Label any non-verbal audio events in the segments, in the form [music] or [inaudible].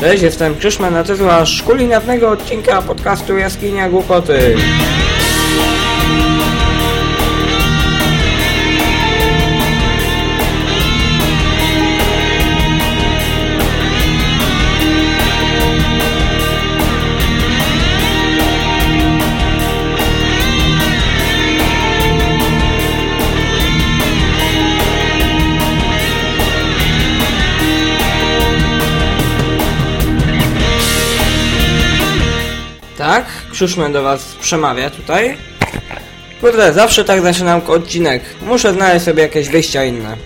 Cześć, jestem Krzyszman, a jest wasz kulinarnego odcinka podcastu Jaskinia Głupoty. Krzyszman do was przemawia tutaj. Kurde, zawsze tak zaczynam odcinek. Muszę znaleźć sobie jakieś wyjścia inne.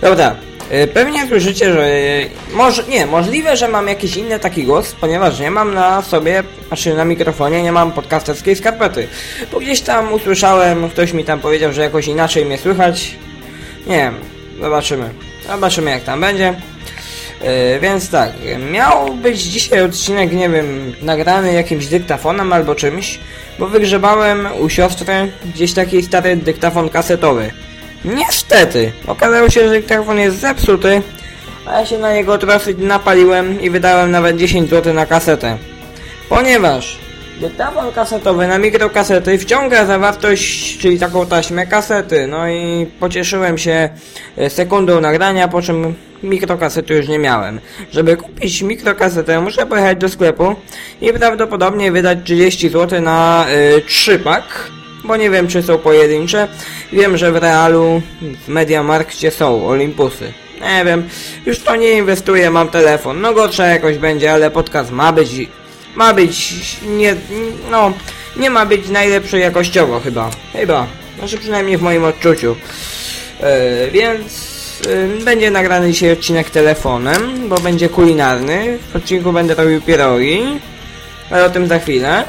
Dobra, y, pewnie słyszycie, że... Może, nie, możliwe, że mam jakiś inny taki głos, ponieważ nie mam na sobie, znaczy na mikrofonie, nie mam podcasterskiej skarpety. Bo gdzieś tam usłyszałem, ktoś mi tam powiedział, że jakoś inaczej mnie słychać. Nie wiem, zobaczymy. Zobaczymy jak tam będzie. Yy, więc tak, miał być dzisiaj odcinek, nie wiem, nagrany jakimś dyktafonem albo czymś, bo wygrzebałem u siostry gdzieś taki stary dyktafon kasetowy. Niestety, okazało się, że dyktafon jest zepsuty, a ja się na niego dosyć napaliłem i wydałem nawet 10 zł na kasetę. Ponieważ dyktafon kasetowy na mikrokasety wciąga zawartość, czyli taką taśmę kasety, no i pocieszyłem się e, sekundą nagrania, po czym mikrokasety już nie miałem. Żeby kupić mikrokasetę muszę pojechać do sklepu i prawdopodobnie wydać 30 zł na y, 3 pak, bo nie wiem czy są pojedyncze. Wiem, że w Realu, w Mediamarkcie są Olympusy. Nie wiem, już to nie inwestuję, mam telefon. No gorsza jakoś będzie, ale podcast ma być, ma być, nie, no, nie ma być najlepszy jakościowo chyba. Chyba. Znaczy przynajmniej w moim odczuciu. Yy, więc będzie nagrany dzisiaj odcinek telefonem, bo będzie kulinarny. W odcinku będę robił pierogi, ale o tym za chwilę.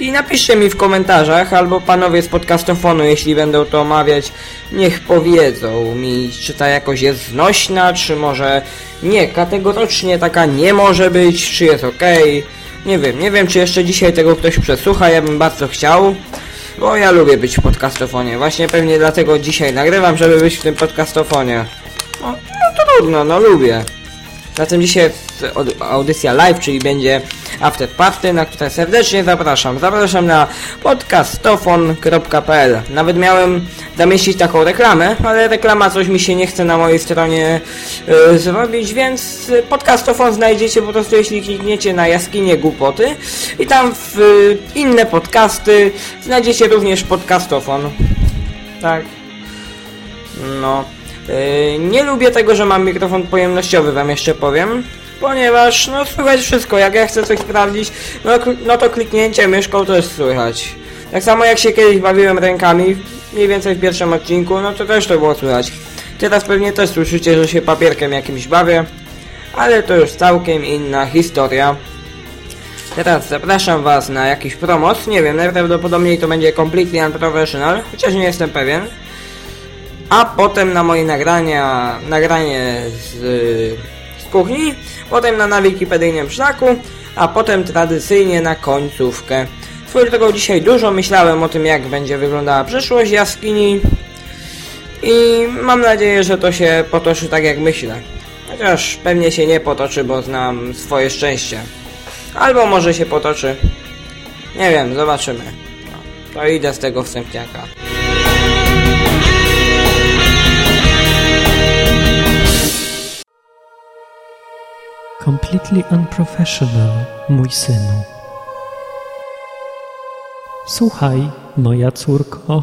I napiszcie mi w komentarzach, albo panowie z podcastofonu, jeśli będą to omawiać, niech powiedzą mi, czy ta jakość jest znośna, czy może nie, kategorycznie taka nie może być, czy jest ok. Nie wiem, nie wiem, czy jeszcze dzisiaj tego ktoś przesłucha, ja bym bardzo chciał. Bo ja lubię być w podcastofonie. Właśnie pewnie dlatego dzisiaj nagrywam, żeby być w tym podcastofonie. No, no trudno, no lubię. Zatem dzisiaj audycja live, czyli będzie after party, na które serdecznie zapraszam. Zapraszam na podcastofon.pl Nawet miałem zamieścić taką reklamę, ale reklama coś mi się nie chce na mojej stronie y, zrobić, więc podcastofon znajdziecie po prostu jeśli klikniecie na jaskinie głupoty i tam w y, inne podcasty znajdziecie również podcastofon. Tak. No. Yy, nie lubię tego, że mam mikrofon pojemnościowy, wam jeszcze powiem. Ponieważ, no słychać wszystko, jak ja chcę coś sprawdzić, no, no to kliknięcie myszką też słychać. Tak samo jak się kiedyś bawiłem rękami, mniej więcej w pierwszym odcinku, no to też to było słychać. Teraz pewnie też słyszycie, że się papierkiem jakimś bawię, ale to już całkiem inna historia. Teraz zapraszam was na jakiś promos, nie wiem, najprawdopodobniej to będzie completely unprofessional, chociaż nie jestem pewien a potem na moje nagrania, nagranie z kuchni, potem na, wikipedyjnym szlaku, a potem tradycyjnie na końcówkę. Swoją drogą dzisiaj dużo myślałem o tym, jak będzie wyglądała przyszłość jaskini i mam nadzieję, że to się potoczy tak jak myślę. Chociaż pewnie się nie potoczy, bo znam swoje szczęście. Albo może się potoczy. Nie wiem, zobaczymy. No, to idę z tego wstępniaka. Completely unprofessional, mój synu. Słuchaj, moja córko.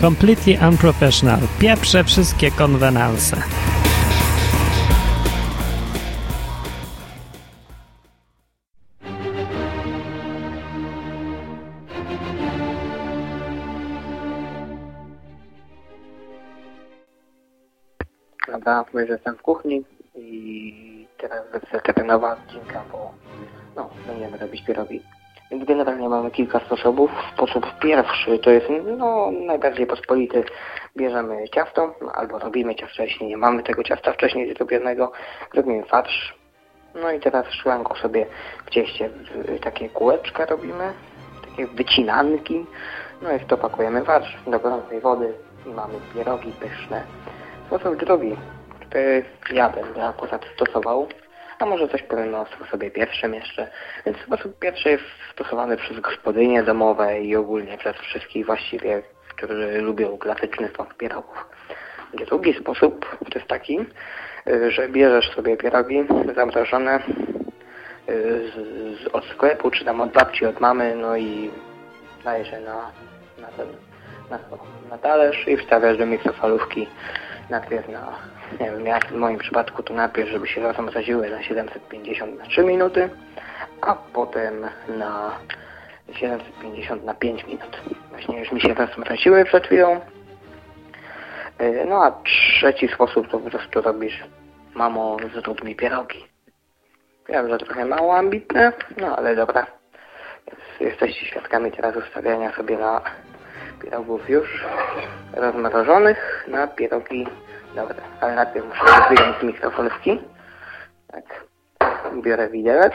Completely unprofessional. Pieprze wszystkie konwenanse. Mówię, że jestem w kuchni i teraz wystarczy nowa odcinka, bo no, będziemy robić pierogi. Więc generalnie mamy kilka sposobów. Sposób pierwszy to jest no, najbardziej pospolity. Bierzemy ciasto, albo robimy ciasto, jeśli nie mamy tego ciasta wcześniej zrobionego. Robimy farsz, No i teraz szklanką sobie w cieście takie kółeczka robimy, takie wycinanki. No i w to pakujemy warz do gorącej wody i mamy pierogi pyszne. Sposób drugi, który ja będę akurat stosował, a może coś powiem o sposobie pierwszym jeszcze. Więc sposób pierwszy jest stosowany przez gospodynie domowe i ogólnie przez wszystkich właściwie, którzy lubią klasyczny smak pierogów. Drugi sposób to jest taki, y, że bierzesz sobie pierogi zamrożone y, z, z, od sklepu, czy tam od babci, od mamy, no i dajesz je na, na ten, na, na talerz i wstawiasz do mikrofalówki najpierw na, nie wiem, jak w moim przypadku to najpierw, żeby się rozmroziły na 750 na 3 minuty, a potem na 750 na 5 minut. Właśnie już mi się rozmroziły przed chwilą. Yy, No a trzeci sposób to po prostu robisz mamo zrób mi pierogi. Wiem, że trochę mało ambitne, no ale dobra. Jesteście świadkami teraz ustawiania sobie na pierogów już rozmrożonych na pierogi. Dobra, ale najpierw muszę wyjąć z mikrofalówki. Tak. Biorę widelec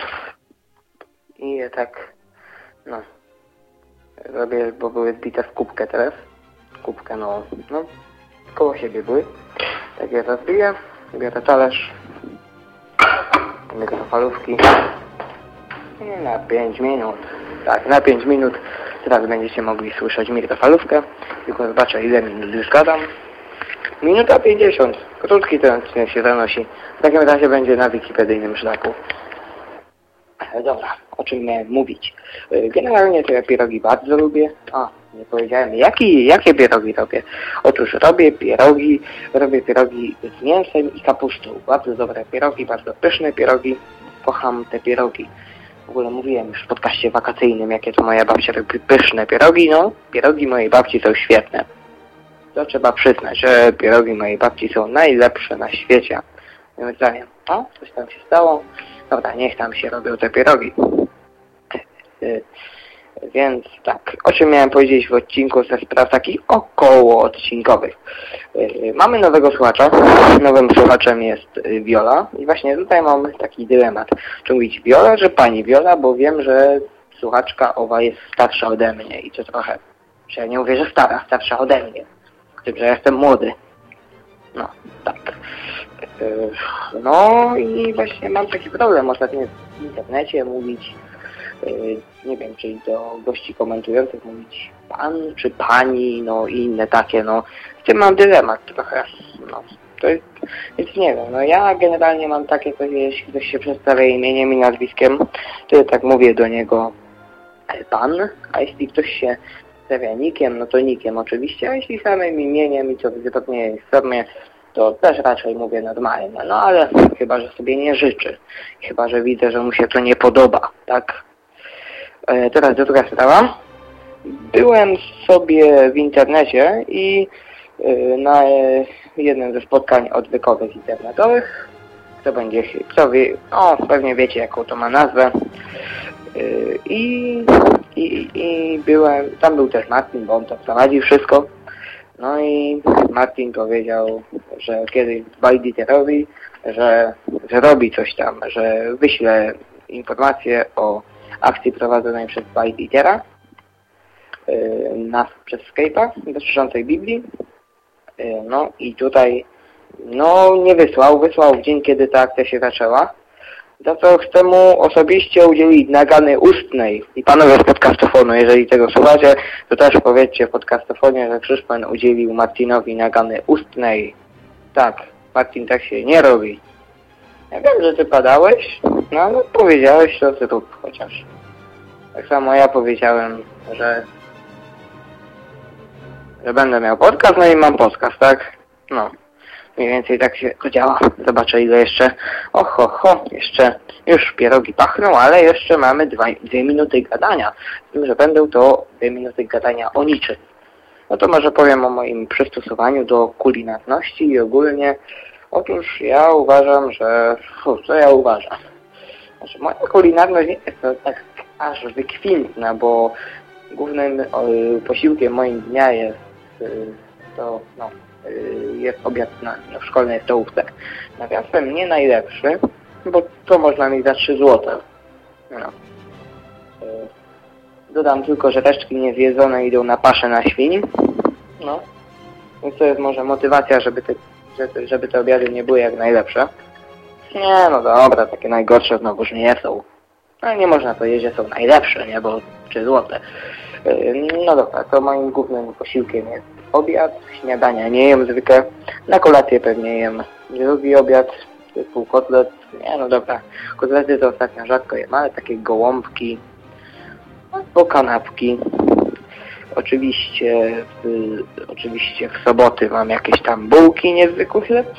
i je tak, no, robię, bo były zbite w kubkę teraz. Kubkę, no, no, koło siebie były. Tak je rozbiję, biorę talerz, mikrofalówki i na 5 minut. Tak, na 5 minut teraz będziecie mogli słyszeć mikrofalówkę. Tylko zobaczę ile minut już gadam. Minuta 50. Krótki ten odcinek się zanosi. W takim razie będzie na wikipedyjnym szlaku. Ale dobra, o czym miałem mówić? Y, Generalnie to ja pierogi bardzo lubię. A, nie powiedziałem, jaki, jakie pierogi robię? Otóż robię pierogi, robię pierogi z mięsem i kapustą. Bardzo dobre pierogi, bardzo pyszne pierogi. Kocham te pierogi. W ogóle mówiłem już w podcaście wakacyjnym, jakie to moja babcia robi pyszne pierogi. No, pierogi mojej babci są świetne. To trzeba przyznać, że pierogi mojej babci są najlepsze na świecie. Moim zdaniem. O, coś tam się stało. Dobra, niech tam się robią te pierogi. Y, Więc tak, o czym miałem powiedzieć w odcinku ze spraw takich około odcinkowych. Y, Mamy nowego słuchacza. Nowym słuchaczem jest y, Viola. I właśnie tutaj mam taki dylemat. Czy mówić Viola, czy pani Viola, bo wiem, że słuchaczka owa jest starsza ode mnie i to trochę, że ja nie mówię, że stara, starsza ode mnie. Tym, że jestem młody. No, tak. Yy, No i właśnie mam taki problem ostatnio w internecie mówić, yy, nie wiem, czy do gości komentujących mówić pan czy pani, no i inne takie, no. Z tym mam dylemat trochę, no. To jest, więc nie wiem, no ja generalnie mam takie, coś, jeśli ktoś się przedstawia imieniem i nazwiskiem, to ja tak mówię do niego e, pan, a jeśli ktoś się przedstawia nikiem, no to nikiem oczywiście, a jeśli samym imieniem i co wygodnie jest formie, to też raczej mówię normalnie, no ale chyba, że sobie nie życzy. Chyba, że widzę, że mu się to nie podoba, tak? E, teraz druga sprawa. Byłem sobie w internecie i e, na e, jednym ze spotkań odwykowych internetowych, kto będzie, kto wie, o pewnie wiecie jaką to ma nazwę, i, i, i byłem, tam był też Martin, bo on to prowadził wszystko. No i Martin powiedział, że kiedyś Bajditerowi, że, że robi coś tam, że wyśle informacje o akcji prowadzonej przez Bajditera yy, na, przez Skype'a dotyczącej Biblii. Yy, no i tutaj no nie wysłał, wysłał w dzień, kiedy ta akcja się zaczęła. Za co chcę mu osobiście udzielić nagany ustnej. I panowie z podcastofonu, jeżeli tego słuchacie, to też powiedzcie w podcastofonie, że Krzyszman udzielił Martinowi nagany ustnej. Tak, Martin tak się nie robi. Ja wiem, że ty padałeś, no ale powiedziałeś, to zrób chociaż. Tak samo ja powiedziałem, że że będę miał podcast, no i mam podcast, tak? No. Mniej więcej tak się to działa. Zobaczę ile jeszcze. Oho, ho, jeszcze już pierogi pachną, ale jeszcze mamy dwa, dwie minuty gadania. Z tym, że będą to dwie minuty gadania o niczym. No to może powiem o moim przystosowaniu do kulinarności i ogólnie. Otóż ja uważam, że... Fu, co ja uważam? Znaczy, moja kulinarność nie jest tak aż wykwintna, bo głównym y, posiłkiem moim dnia jest y, to, no, jest obiad na, na szkolnej stołówce. Nawiasem nie najlepszy, bo to można mieć za 3 złote. No. Y, Dodam tylko, że resztki niezjedzone idą na paszę na świń. No. Więc to jest może motywacja, żeby te, żeby, te obiady nie były jak najlepsze. Nie, no dobra, takie najgorsze znowuż nie są. No nie można powiedzieć, że są najlepsze, nie, bo 3 złote. Yy, No dobra, to moim głównym posiłkiem jest obiad, śniadania nie jem zwykle, na kolację pewnie jem drugi obiad, typu kotlet, nie no dobra, kotlety to ostatnio rzadko jem, ale takie gołąbki, albo kanapki. Oczywiście w, oczywiście w soboty mam jakieś tam bułki, niezwykły chleb.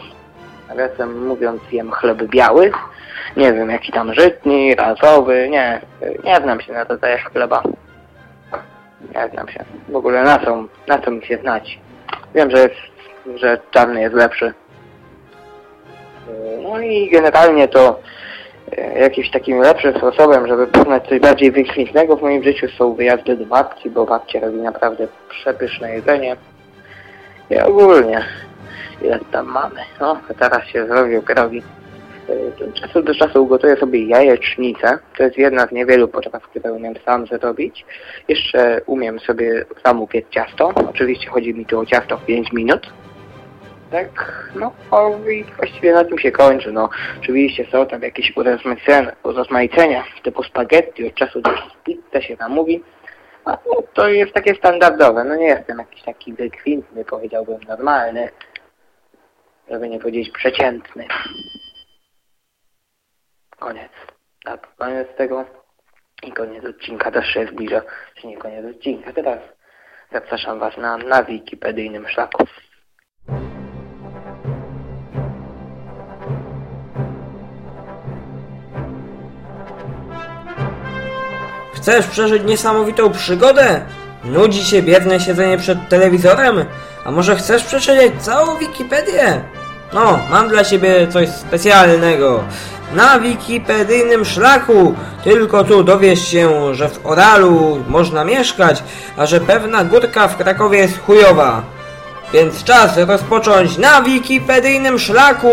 Nawiasem mówiąc jem chleb biały. Nie wiem, jaki tam żytni, razowy, nie. Nie znam się na rodzajach chleba. Nie znam się. W ogóle na co, na co mi się znać. Wiem, że, jest, że czarny jest lepszy. No i generalnie to e, jakimś takim lepszym sposobem, żeby poznać coś bardziej wykwintnego w moim życiu są wyjazdy do babci, bo babcia robi naprawdę przepyszne jedzenie. I ogólnie, ile tam mamy? No, teraz się zrobił robi. Od czasu do czasu ugotuję sobie jajecznicę. To jest jedna z niewielu potraw, które umiem sam zrobić. Jeszcze umiem sobie sam upiec ciasto. Oczywiście chodzi mi tu o ciasto w 5 minut. Tak, no i właściwie na tym się kończy. No, oczywiście są tam jakieś urozmaicenia, urozmaicenia typu spaghetti, od czasu do czasu pizza się namówi. A no, to jest takie standardowe. No nie jestem jakiś taki wykwintny, powiedziałbym normalny. Żeby nie powiedzieć przeciętny. Koniec. Tak, koniec tego. I koniec odcinka też się zbliża. Czy nie koniec odcinka. Teraz zapraszam Was na, na wikipedyjnym szlaku. Chcesz przeżyć niesamowitą przygodę? Nudzi się biedne siedzenie przed telewizorem? A może chcesz przeczytać całą Wikipedię? No, mam dla ciebie coś specjalnego. Na wikipedyjnym szlaku tylko tu dowiesz się, że w Oralu można mieszkać, a że pewna górka w Krakowie jest chujowa. Więc czas rozpocząć na wikipedyjnym szlaku!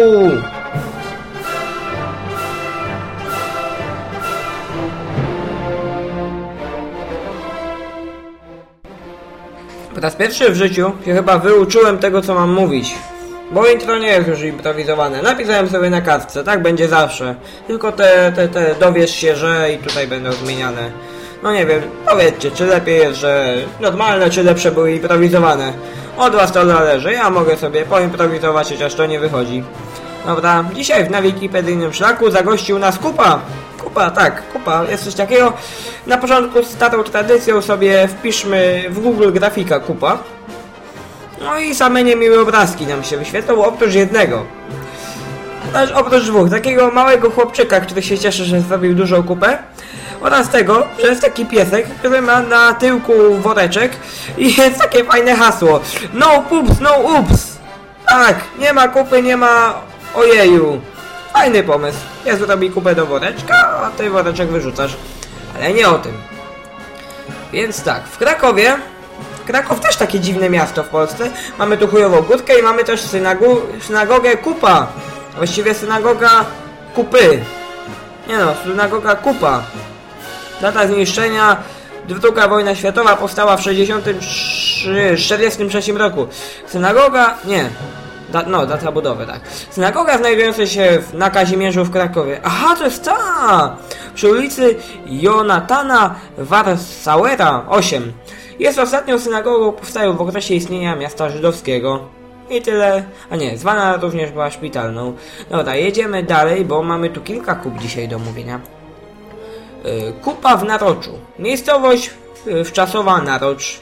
Po raz pierwszy w życiu się chyba wyuczyłem tego, co mam mówić. Bo intro nie jest już improwizowane. Napisałem sobie na kartce, tak będzie zawsze. Tylko te, te, te dowiesz się, że i tutaj będą zmieniane. No nie wiem, powiedzcie, czy lepiej jest, że normalne, czy lepsze były improwizowane. Od was to zależy, ja mogę sobie poimprowizować, chociaż to nie wychodzi. Dobra, dzisiaj w na wikipedyjnym szlaku zagościł nas Kupa. Kupa, tak, Kupa, jest coś takiego. Na początku z starą tradycją sobie wpiszmy w Google grafika Kupa. No i same niemiłe obrazki nam się wyświetlą, oprócz jednego. Też oprócz dwóch, takiego małego chłopczyka, który się cieszy, że zrobił dużą kupę. Oraz tego, że jest taki piesek, który ma na tyłku woreczek i [laughs] jest takie fajne hasło. No pups, no ups! Tak, nie ma kupy, nie ma ojeju. Fajny pomysł. Ja zrobię kupę do woreczka, a ty woreczek wyrzucasz. Ale nie o tym. Więc tak, w Krakowie Kraków też takie dziwne miasto w Polsce. Mamy tu chujową górkę i mamy też synagu synagogę Kupa. Właściwie synagoga Kupy. Nie no, synagoga Kupa. Data zniszczenia Druga wojna światowa powstała w 63, 43 roku. Synagoga... nie. Da, no, data budowy, tak. Synagoga znajdująca się w, na Kazimierzu w Krakowie. Aha, to jest ta! Przy ulicy Jonatana Warsauera 8. Jest ostatnią synagogą powstałą w okresie istnienia miasta żydowskiego. I tyle. A nie, zwana również była szpitalną. Dobra, jedziemy dalej, bo mamy tu kilka kup dzisiaj do mówienia. Yy, Kupa w Naroczu. Miejscowość yy, wczasowa Narocz.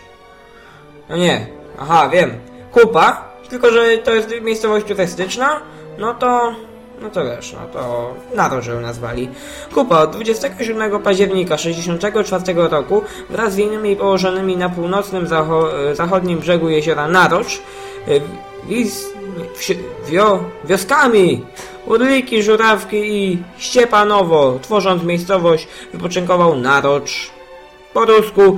No nie, aha, wiem. Kupa, tylko że to jest miejscowość turystyczna, no to... No to wiesz, no to ją nazwali. Kupa od 27 października 64 roku wraz z innymi położonymi na północnym zacho zachodnim brzegu jeziora Narocz yy, wiz, wio, wioskami Urliki, Żurawki i Ściepanowo, tworząc miejscowość, wypoczynkował Narocz. Po rusku,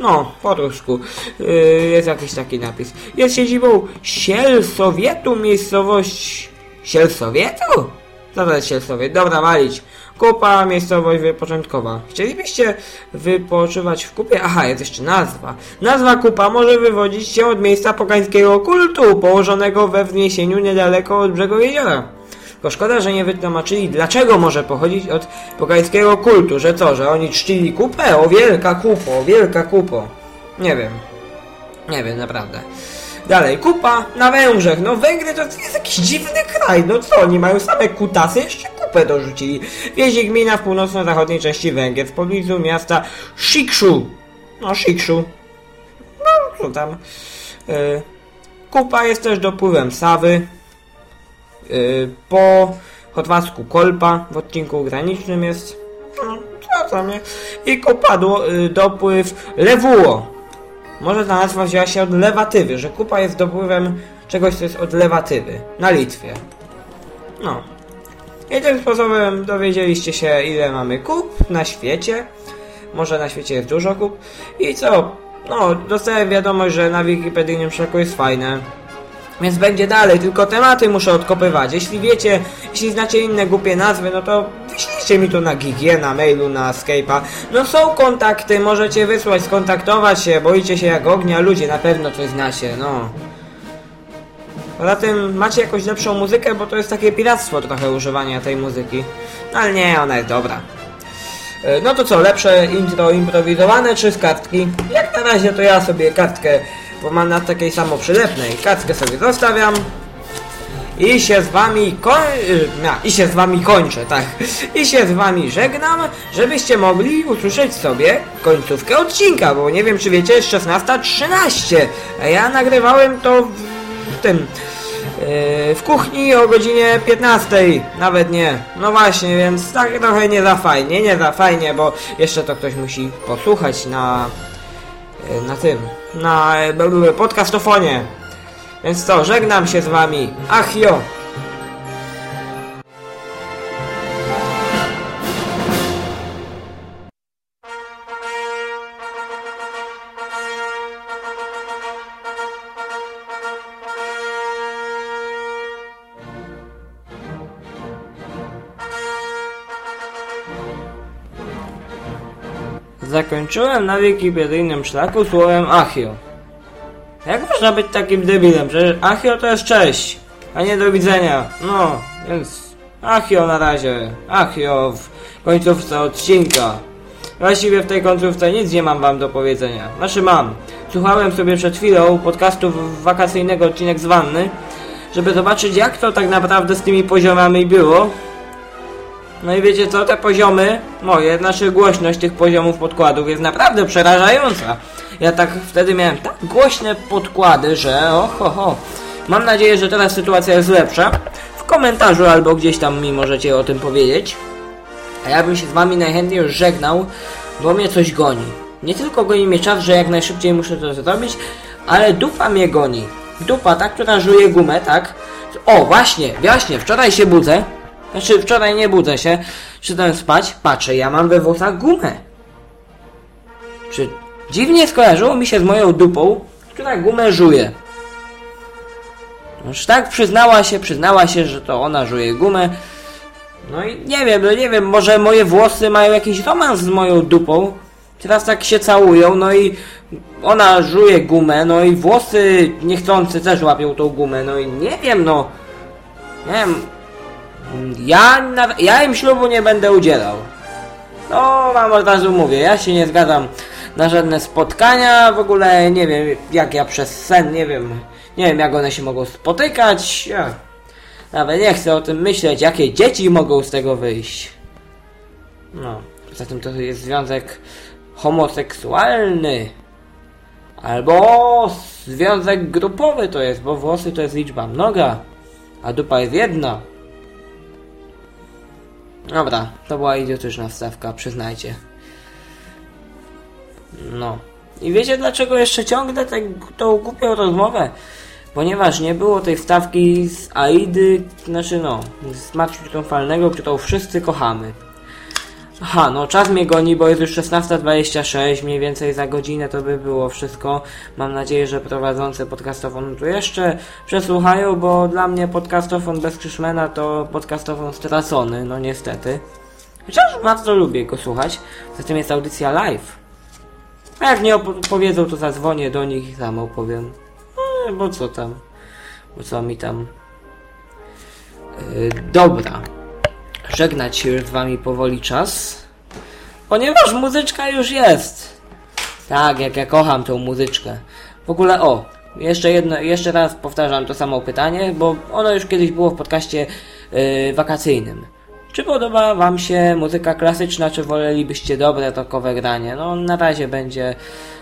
no, po rusku, yy, jest jakiś taki napis. Jest siedzibą Sielsowietu, miejscowość... Sielsowietu? Zadać sobie. Dobra, walić. Kupa, miejscowość wypoczynkowa. Chcielibyście wypoczywać w kupie? Aha, jest jeszcze nazwa. Nazwa kupa może wywodzić się od miejsca pogańskiego kultu, położonego we wzniesieniu niedaleko od brzegu jeziora. Tylko szkoda, że nie wytłumaczyli, dlaczego może pochodzić od pogańskiego kultu, że co, że oni czcili kupę? O wielka kupo, o wielka kupo. Nie wiem. Nie wiem, naprawdę. Dalej, kupa na Węgrzech. No Węgry to jest jakiś dziwny kraj. No co, oni mają same kutasy? Jeszcze kupę dorzucili. Wieś gmina w północno-zachodniej części Węgier, w pobliżu miasta Sikszu. No, Sikszu. No, co tam. Y, kupa jest też dopływem Sawy. Y, po chorwacku Kolpa w odcinku granicznym jest. No, co tam, nie? I kupa do, y, dopływ Lewuło. Może ta nazwa wzięła się od lewatywy, że kupa jest dopływem czegoś, co jest od lewatywy. Na Litwie. No. I tym sposobem dowiedzieliście się, ile mamy kup na świecie. Może na świecie jest dużo kup. I co? No, dostałem wiadomość, że na wikipedyjnym szaku jest fajne. Więc będzie dalej, tylko tematy muszę odkopywać. Jeśli wiecie, jeśli znacie inne głupie nazwy, no to wyślijcie mi to na Gigie, na mailu, na Skype'a. No są kontakty, możecie wysłać, skontaktować się, boicie się jak ognia, ludzie na pewno coś znacie, no. Poza tym macie jakąś lepszą muzykę, bo to jest takie piractwo trochę używania tej muzyki. No ale nie, ona jest dobra. E, No to co, lepsze intro improwizowane czy z kartki? Jak na razie to ja sobie kartkę, bo mam na takiej samo przylepnej. Kartkę sobie zostawiam. I się z wami koń... ja, I się z wami kończę, tak. I się z wami żegnam, żebyście mogli usłyszeć sobie końcówkę odcinka, bo nie wiem czy wiecie, jest 16.13, a ja nagrywałem to w, w tym... yy, w kuchni o godzinie 15, nawet nie. No właśnie, więc tak trochę nie za fajnie, nie za fajnie, bo jeszcze to ktoś musi posłuchać na yy, na tym, na e, podcastofonie. Więc co, żegnam się z wami. Ach jo! Zakończyłem na wikipedyjnym szlaku słowem Achio. Jak można być takim debilem? Przecież Achio to jest cześć, a nie do widzenia. No, więc Achio na razie. Achio w końcówce odcinka. Właściwie w tej końcówce nic nie mam wam do powiedzenia. Znaczy mam. Słuchałem sobie przed chwilą podcastu wakacyjnego odcinek z wanny, żeby zobaczyć jak to tak naprawdę z tymi poziomami było. No i wiecie co, te poziomy moje, znaczy głośność tych poziomów podkładów jest naprawdę przerażająca. Ja tak wtedy miałem tak głośne podkłady, że oho, ho. Mam nadzieję, że teraz sytuacja jest lepsza. W komentarzu albo gdzieś tam mi możecie o tym powiedzieć. A ja bym się z wami najchętniej już żegnał, bo mnie coś goni. Nie tylko goni mnie czas, że jak najszybciej muszę to zrobić, ale dupa mnie goni. Dupa, ta, która żuje gumę, tak? O, właśnie, właśnie, wczoraj się budzę. Znaczy, wczoraj nie budzę się. Szedłem spać, patrzę, ja mam we włosach gumę. Czy dziwnie skojarzyło mi się z moją dupą, która gumę żuje. Już tak przyznała się, przyznała się, że to ona żuje gumę. No i nie wiem, no nie wiem, może moje włosy mają jakiś romans z moją dupą. Teraz tak się całują, no i ona żuje gumę, no i włosy niechcący też łapią tą gumę, no i nie wiem, no. Nie wiem. Ja, ja im ślubu nie będę udzielał. No, wam od razu mówię, ja się nie zgadzam na żadne spotkania, w ogóle nie wiem, jak ja przez sen, nie wiem, nie wiem jak one się mogą spotykać, ja nawet nie chcę o tym myśleć, jakie dzieci mogą z tego wyjść. No, poza tym to jest związek homoseksualny. Albo związek grupowy to jest, bo włosy to jest liczba mnoga, a dupa jest jedna. Dobra, to była idiotyczna wstawka, przyznajcie. No. I wiecie dlaczego jeszcze ciągnę tę głupią rozmowę? Ponieważ nie było tej wstawki z Aidy, znaczy no, z Maciu Triumfalnego, którą wszyscy kochamy. Aha, no czas mnie goni, bo jest już 16.26, mniej więcej za godzinę to by było wszystko. Mam nadzieję, że prowadzący podcastofon tu jeszcze przesłuchają, bo dla mnie podcastofon bez Krzyszmena to podcastofon stracony, no niestety. Chociaż bardzo lubię go słuchać, zatem jest audycja live. A jak nie opowiedzą, to zadzwonię do nich i sam opowiem. No, bo co tam? Bo co mi tam? Yy, dobra. Żegnać się już z wami powoli czas. Ponieważ muzyczka już jest. Tak, jak ja kocham tą muzyczkę. W ogóle o, jeszcze jedno, jeszcze raz powtarzam to samo pytanie, bo ono już kiedyś było w podcaście yy, wakacyjnym. Czy podoba wam się muzyka klasyczna, czy wolelibyście dobre tokowe granie? No na razie będzie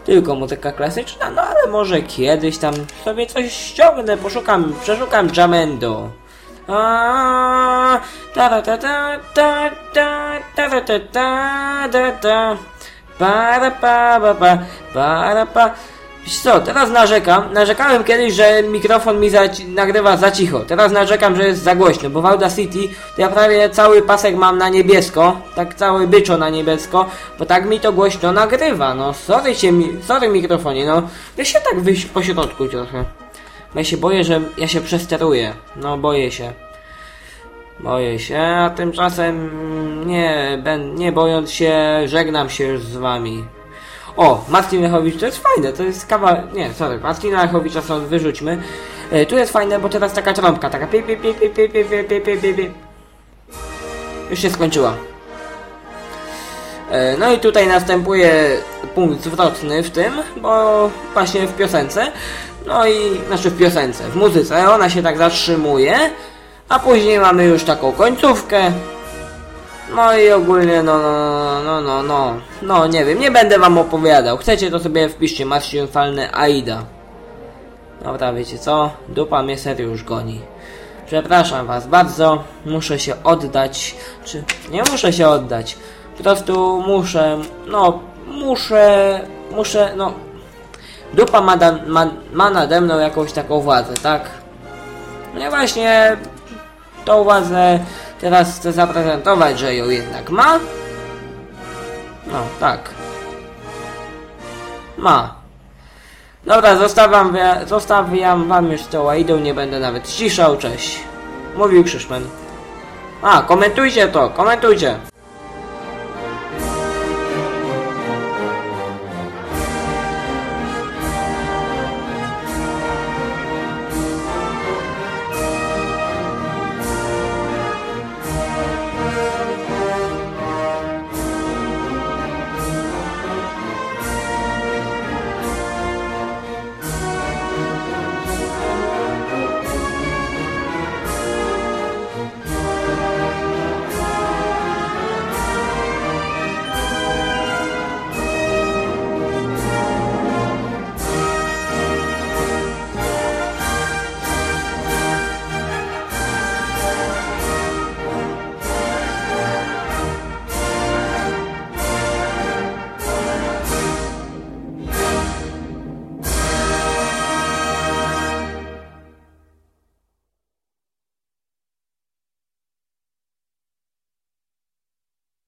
tylko muzyka klasyczna, no ale może kiedyś tam sobie coś ściągnę, poszukam, przeszukam Jamendo. Ta ta ta ta ta ta ta ta ta ta ta Wiesz co, teraz narzekam. Narzekałem kiedyś, że mikrofon mi za, nagrywa za cicho. Teraz narzekam, że jest za głośno, bo w Audacity to ja prawie cały pasek mam na niebiesko, tak cały byczo na niebiesko, bo tak mi to głośno nagrywa. No sorry się sorry mikrofonie, no weź się tak wyjść po środku trochę. Ja się boję, że ja się przesteruję. No boję się. Boję się, a tymczasem nie, ben, nie bojąc się, żegnam się już z wami. O, Marcin Lechowicz, to jest fajne, to jest kawa... Nie, sorry, Marcina Lechowicza sobie wyrzućmy. E, tu jest fajne, bo teraz taka trąbka, taka pi pi pi pi pi pi pi pi pi pi pi Już się skończyła. E, no i tutaj następuje punkt zwrotny w tym, bo właśnie w piosence, no i, znaczy w piosence, w muzyce, ona się tak zatrzymuje, a później mamy już taką końcówkę, no i ogólnie, no, no, no, no, no, no, nie wiem, nie będę wam opowiadał. Chcecie, to sobie wpiszcie Marcin Falny Aida. Dobra, wiecie co? Dupa mnie serio już goni. Przepraszam was bardzo, muszę się oddać, czy nie muszę się oddać, po prostu muszę, no, muszę, muszę, no, dupa ma, da, ma, ma nade mną jakąś taką władzę, tak? No i właśnie tą władzę teraz chcę zaprezentować, że ją jednak ma. No, tak. Ma. Dobra, zostawiam, zostawiam wam już tą idą, nie będę nawet ciszał, cześć. Mówił Krzyszman. A, komentujcie to, komentujcie.